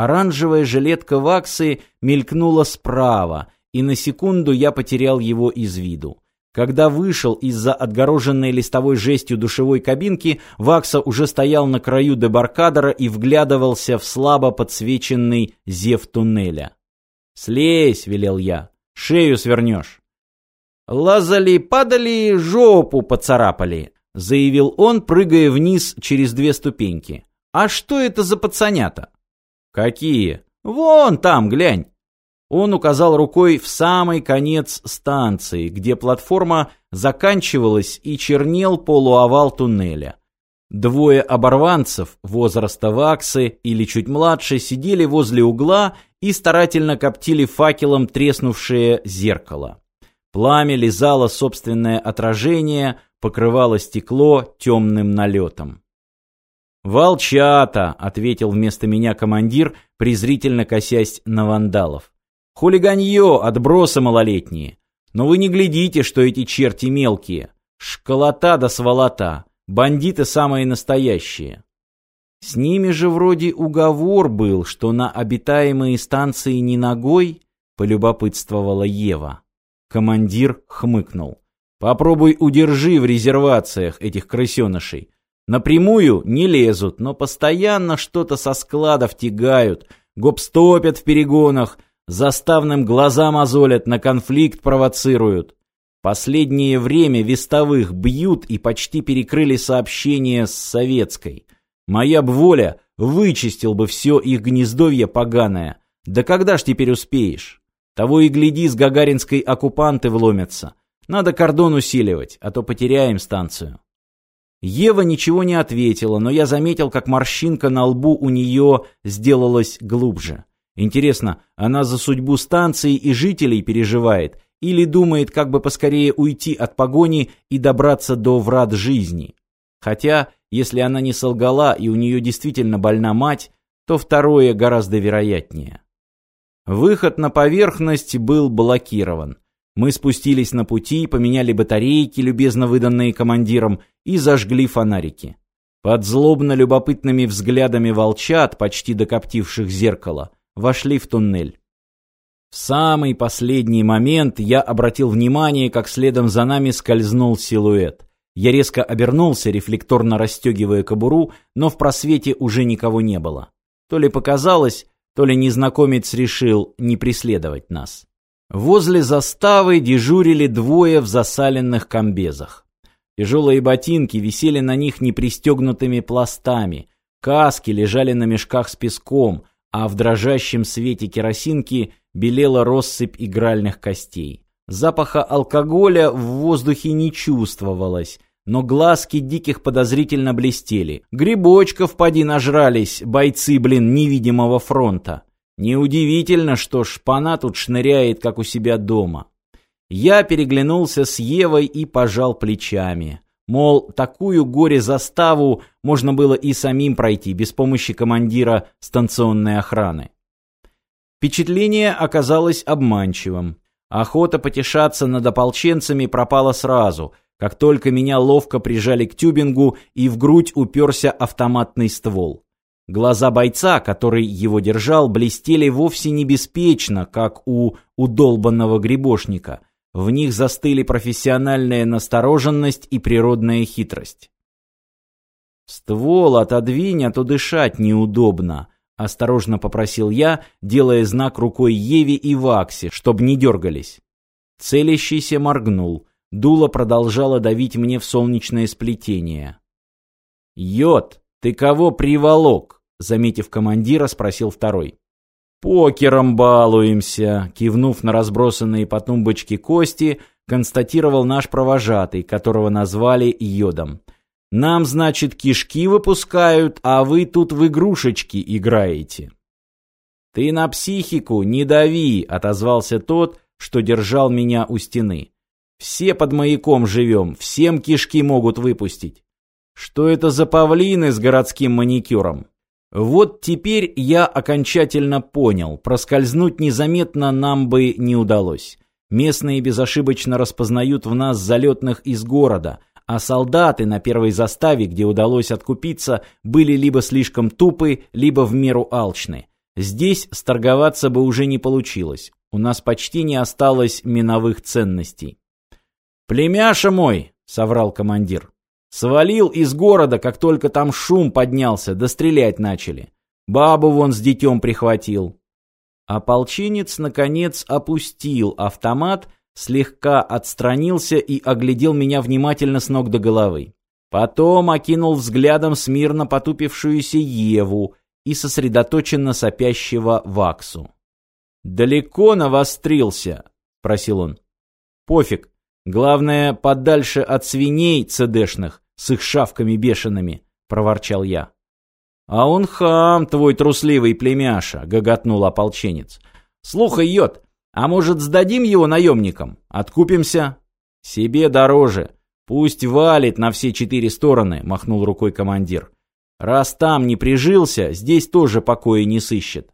Оранжевая жилетка Ваксы мелькнула справа, и на секунду я потерял его из виду. Когда вышел из-за отгороженной листовой жестью душевой кабинки, Вакса уже стоял на краю дебаркадера и вглядывался в слабо подсвеченный зев туннеля. «Слезь!» — велел я. «Шею свернешь!» «Лазали-падали, жопу поцарапали!» — заявил он, прыгая вниз через две ступеньки. «А что это за пацанята?» «Какие?» «Вон там, глянь!» Он указал рукой в самый конец станции, где платформа заканчивалась и чернел полуовал туннеля. Двое оборванцев возраста ваксы или чуть младше сидели возле угла и старательно коптили факелом треснувшее зеркало. Пламя лизало собственное отражение, покрывало стекло темным налетом. «Волчата!» — ответил вместо меня командир, презрительно косясь на вандалов. «Хулиганье, отбросы малолетние! Но вы не глядите, что эти черти мелкие! Школота да сволота! Бандиты самые настоящие!» С ними же вроде уговор был, что на обитаемые станции не ногой, полюбопытствовала Ева. Командир хмыкнул. «Попробуй удержи в резервациях этих крысенышей. Напрямую не лезут, но постоянно что-то со складов тягают, гопстопят в перегонах, заставным глаза мозолят, на конфликт провоцируют. Последнее время вестовых бьют и почти перекрыли сообщение с советской. Моя б воля вычистил бы все их гнездовье поганое. Да когда ж теперь успеешь? Того и гляди, с гагаринской оккупанты вломятся. Надо кордон усиливать, а то потеряем станцию. Ева ничего не ответила, но я заметил, как морщинка на лбу у нее сделалась глубже. Интересно, она за судьбу станции и жителей переживает или думает, как бы поскорее уйти от погони и добраться до врат жизни? Хотя, если она не солгала и у нее действительно больна мать, то второе гораздо вероятнее. Выход на поверхность был блокирован. Мы спустились на пути, поменяли батарейки, любезно выданные командиром, и зажгли фонарики. Под злобно-любопытными взглядами волчат, почти докоптивших зеркало, вошли в туннель. В самый последний момент я обратил внимание, как следом за нами скользнул силуэт. Я резко обернулся, рефлекторно расстегивая кобуру, но в просвете уже никого не было. То ли показалось, то ли незнакомец решил не преследовать нас. Возле заставы дежурили двое в засаленных комбезах. Тяжелые ботинки висели на них непристегнутыми пластами, каски лежали на мешках с песком, а в дрожащем свете керосинки белела россыпь игральных костей. Запаха алкоголя в воздухе не чувствовалось, но глазки диких подозрительно блестели. Грибочков поди нажрались, бойцы, блин, невидимого фронта. Неудивительно, что шпана тут шныряет, как у себя дома. Я переглянулся с Евой и пожал плечами. Мол, такую горе-заставу можно было и самим пройти, без помощи командира станционной охраны. Впечатление оказалось обманчивым. Охота потешаться над ополченцами пропала сразу, как только меня ловко прижали к тюбингу и в грудь уперся автоматный ствол. Глаза бойца, который его держал, блестели вовсе не беспечно, как у удолбанного грибошника. В них застыли профессиональная настороженность и природная хитрость. «Ствол отодвинь, а то дышать неудобно», — осторожно попросил я, делая знак рукой Еве и Ваксе, чтобы не дергались. Целящийся моргнул. Дуло продолжало давить мне в солнечное сплетение. «Йод, ты кого приволок?» Заметив командира, спросил второй. «Покером балуемся», — кивнув на разбросанные по тумбочке кости, констатировал наш провожатый, которого назвали Йодом. «Нам, значит, кишки выпускают, а вы тут в игрушечки играете». «Ты на психику не дави», — отозвался тот, что держал меня у стены. «Все под маяком живем, всем кишки могут выпустить». «Что это за павлины с городским маникюром?» Вот теперь я окончательно понял, проскользнуть незаметно нам бы не удалось. Местные безошибочно распознают в нас залетных из города, а солдаты на первой заставе, где удалось откупиться, были либо слишком тупы, либо в меру алчны. Здесь сторговаться бы уже не получилось. У нас почти не осталось миновых ценностей. «Племяша мой!» — соврал командир. «Свалил из города, как только там шум поднялся, да начали. Бабу вон с детем прихватил». Ополченец, наконец, опустил автомат, слегка отстранился и оглядел меня внимательно с ног до головы. Потом окинул взглядом смирно потупившуюся Еву и сосредоточенно сопящего Ваксу. «Далеко навострился?» — просил он. «Пофиг. Главное, подальше от свиней цедешных с их шавками бешеными», — проворчал я. «А он хам, твой трусливый племяша», — гоготнул ополченец. «Слухай, йод, а может, сдадим его наемникам? Откупимся?» «Себе дороже. Пусть валит на все четыре стороны», — махнул рукой командир. «Раз там не прижился, здесь тоже покоя не сыщет».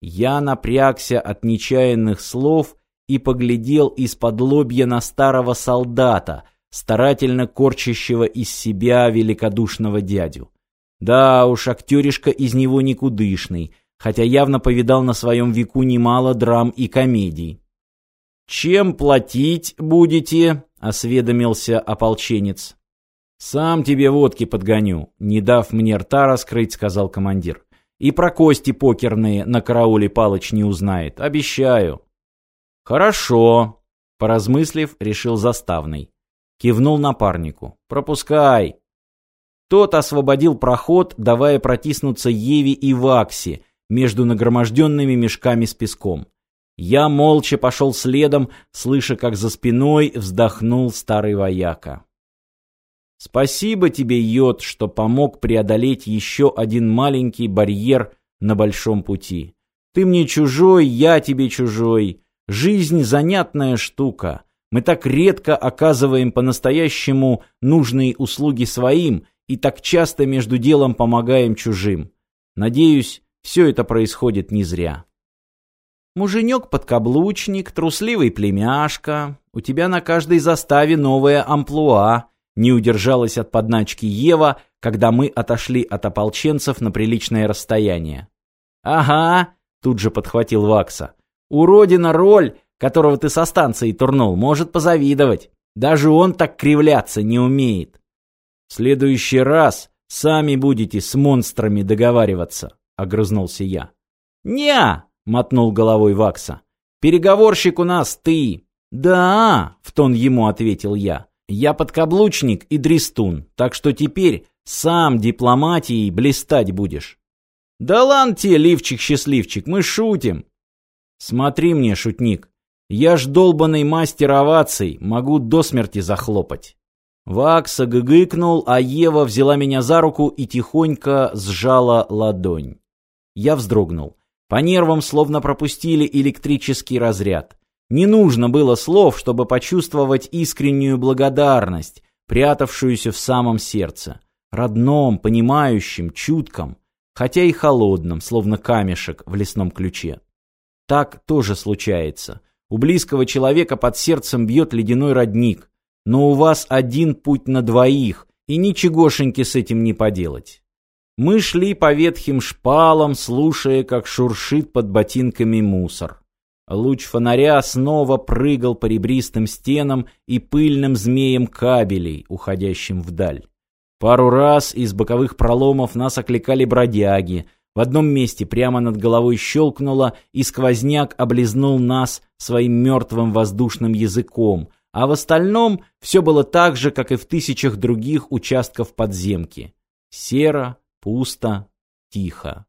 Я напрягся от нечаянных слов и поглядел из-под лобья на старого солдата, старательно корчащего из себя великодушного дядю. Да уж, актеришка из него никудышный, хотя явно повидал на своем веку немало драм и комедий. «Чем платить будете?» — осведомился ополченец. «Сам тебе водки подгоню», — не дав мне рта раскрыть, сказал командир. «И про кости покерные на карауле Палыч не узнает, обещаю». «Хорошо», — поразмыслив, решил заставный. Кивнул напарнику. «Пропускай». Тот освободил проход, давая протиснуться Еве и Ваксе между нагроможденными мешками с песком. Я молча пошел следом, слыша, как за спиной вздохнул старый вояка. «Спасибо тебе, Йод, что помог преодолеть еще один маленький барьер на большом пути. Ты мне чужой, я тебе чужой. Жизнь — занятная штука. Мы так редко оказываем по-настоящему нужные услуги своим — и так часто между делом помогаем чужим. Надеюсь, все это происходит не зря. Муженек-подкаблучник, трусливый племяшка, у тебя на каждой заставе новая амплуа, не удержалась от подначки Ева, когда мы отошли от ополченцев на приличное расстояние. «Ага», — тут же подхватил Вакса, — «уродина роль, которого ты со станции турнул, может позавидовать. Даже он так кривляться не умеет». В следующий раз сами будете с монстрами договариваться, огрызнулся я. Не, мотнул головой Вакса. Переговорщик у нас ты. Да, в тон ему ответил я. Я подкаблучник и дрестун, так что теперь сам дипломатией блистать будешь. Да ладно тебе, ливчик-счастливчик, мы шутим. Смотри мне, шутник, я ж долбанный мастер оваций, могу до смерти захлопать. Вакса гыгыкнул, а Ева взяла меня за руку и тихонько сжала ладонь. Я вздрогнул. По нервам словно пропустили электрический разряд. Не нужно было слов, чтобы почувствовать искреннюю благодарность, прятавшуюся в самом сердце. Родном, понимающем, чутком, хотя и холодном, словно камешек в лесном ключе. Так тоже случается. У близкого человека под сердцем бьет ледяной родник, но у вас один путь на двоих, и ничегошеньки с этим не поделать. Мы шли по ветхим шпалам, слушая, как шуршит под ботинками мусор. Луч фонаря снова прыгал по ребристым стенам и пыльным змеям кабелей, уходящим вдаль. Пару раз из боковых проломов нас окликали бродяги. В одном месте прямо над головой щелкнуло, и сквозняк облизнул нас своим мертвым воздушным языком, а в остальном все было так же, как и в тысячах других участков подземки. Серо, пусто, тихо.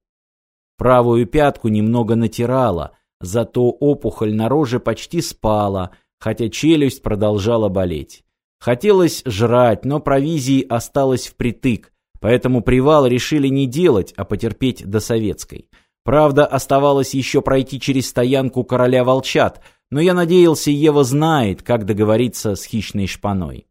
Правую пятку немного натирала, зато опухоль на роже почти спала, хотя челюсть продолжала болеть. Хотелось жрать, но провизии осталось впритык, поэтому привал решили не делать, а потерпеть до советской. Правда, оставалось еще пройти через стоянку короля волчат – но я надеялся, Ева знает, как договориться с хищной шпаной.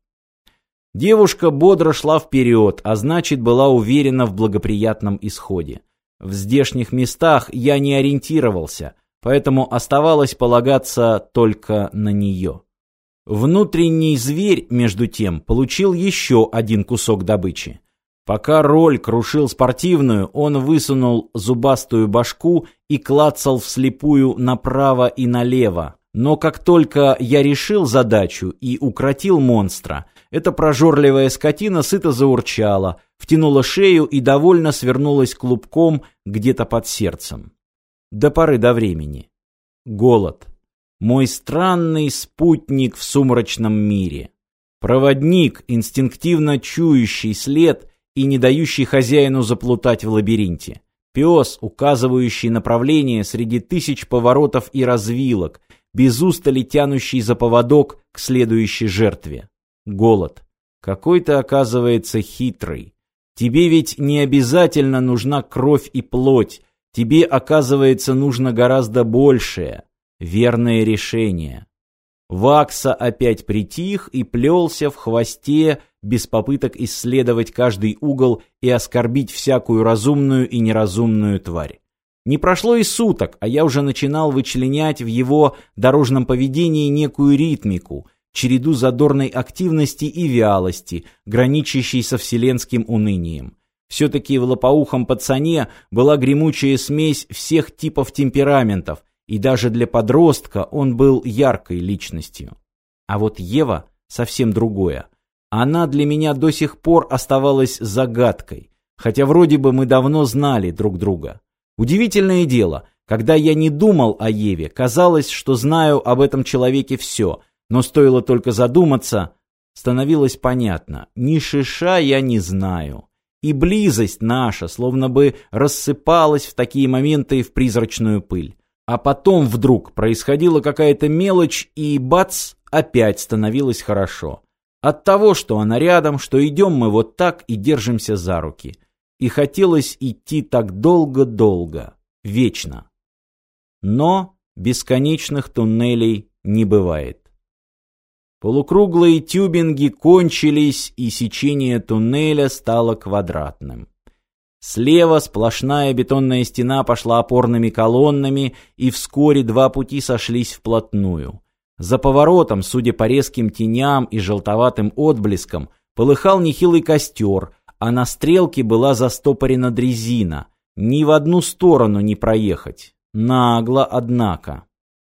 Девушка бодро шла вперед, а значит, была уверена в благоприятном исходе. В здешних местах я не ориентировался, поэтому оставалось полагаться только на нее. Внутренний зверь, между тем, получил еще один кусок добычи. Пока роль крушил спортивную, он высунул зубастую башку и клацал вслепую направо и налево. Но как только я решил задачу и укротил монстра, эта прожорливая скотина сыто заурчала, втянула шею и довольно свернулась клубком где-то под сердцем. До поры до времени. Голод. Мой странный спутник в сумрачном мире. Проводник, инстинктивно чующий след и не дающий хозяину заплутать в лабиринте. Пес, указывающий направление среди тысяч поворотов и развилок, без устали тянущий за поводок к следующей жертве. Голод. Какой ты, оказывается, хитрый. Тебе ведь не обязательно нужна кровь и плоть, тебе, оказывается, нужно гораздо большее. Верное решение. Вакса опять притих и плелся в хвосте, без попыток исследовать каждый угол и оскорбить всякую разумную и неразумную тварь. Не прошло и суток, а я уже начинал вычленять в его дорожном поведении некую ритмику, череду задорной активности и вялости, граничащей со вселенским унынием. Все-таки в лопоухом пацане была гремучая смесь всех типов темпераментов, и даже для подростка он был яркой личностью. А вот Ева совсем другое. Она для меня до сих пор оставалась загадкой, хотя вроде бы мы давно знали друг друга. Удивительное дело, когда я не думал о Еве, казалось, что знаю об этом человеке все, но стоило только задуматься, становилось понятно, ни шиша я не знаю. И близость наша словно бы рассыпалась в такие моменты в призрачную пыль. А потом вдруг происходила какая-то мелочь, и бац, опять становилось хорошо. От того, что она рядом, что идем мы вот так и держимся за руки. И хотелось идти так долго-долго, вечно. Но бесконечных туннелей не бывает. Полукруглые тюбинги кончились, и сечение туннеля стало квадратным. Слева сплошная бетонная стена пошла опорными колоннами, и вскоре два пути сошлись вплотную. За поворотом, судя по резким теням и желтоватым отблескам, полыхал нехилый костер, а на стрелке была застопорена дрезина. Ни в одну сторону не проехать. Нагло, однако.